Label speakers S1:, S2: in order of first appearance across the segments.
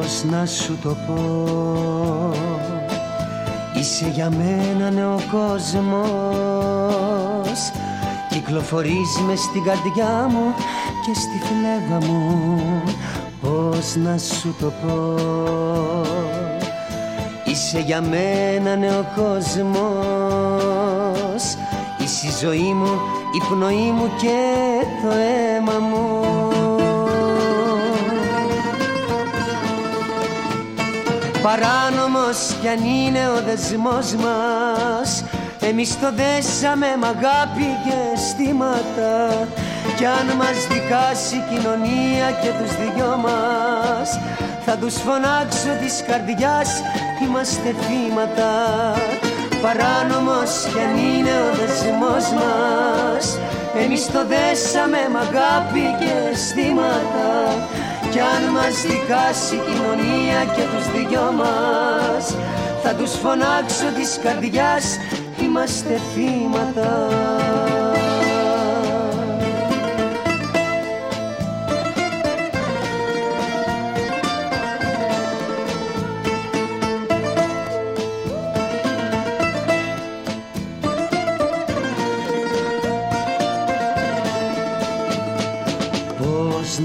S1: Πώς να σου το πω; Είσαι για μένα νέο κόσμος. Κυκλοφορείς μες στην καρδιά μου και στη φλέβα μου. Πώς να σου το πω; Είσαι για μένα νέο κόσμος. Είσαι η ζωή μου, η πνοή μου και το αίμα μου Παράνομος κι αν είναι ο δεσμός μας. Εμείς το δέσαμε μ' αγάπη και αισθήματα. Κι αν μας δικάσει η κοινωνία και τους δυο μας Θα τους φωνάξω της καρδιάς Είμαστε θύματα. Παράνομος κι αν είναι ο δεσμός μας Εμείς το δέσαμε μ' αγάπη και αισθήματα κι αν μας δικάσει η κοινωνία και τους δυο μας Θα τους φωνάξω της καρδιάς Είμαστε θύματα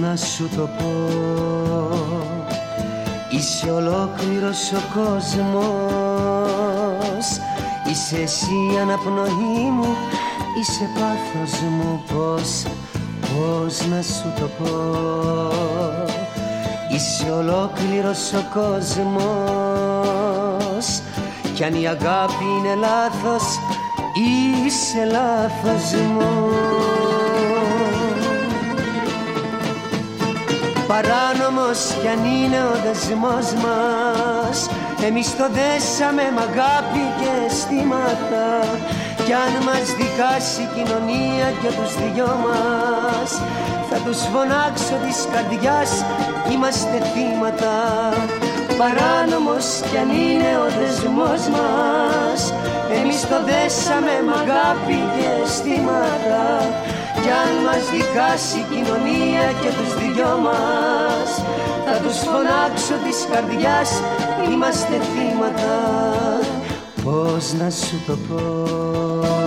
S1: να σου το πω. Είσαι ολόκληρος ο κόσμος. Είσαι εσύ η αναπνοή μου. Είσαι πάθος μου. Πώς, πώς να σου το πω. Είσαι ολόκληρος ο κόσμος. Κι αν η αγάπη είναι λάθος Είσαι λάθος μου Παράνομος κι αν είναι ο δεσμός μας. Εμείς το δέσαμε μ' αγάπη και αισθήματα. Κι αν μας δικάσει η κοινωνία και τους δυο μας Θα τους φωνάξω της καρδιάς Είμαστε θύματα. Παράνομος κι αν είναι ο δεσμός μας Εμείς το δέσαμε μ' αγάπη και αισθήματα. Κι αν μας δικάσει η κοινωνία και τους δυο μας Θα τους φωνάξω της καρδιάς Είμαστε θύματα. Πώς να σου το πω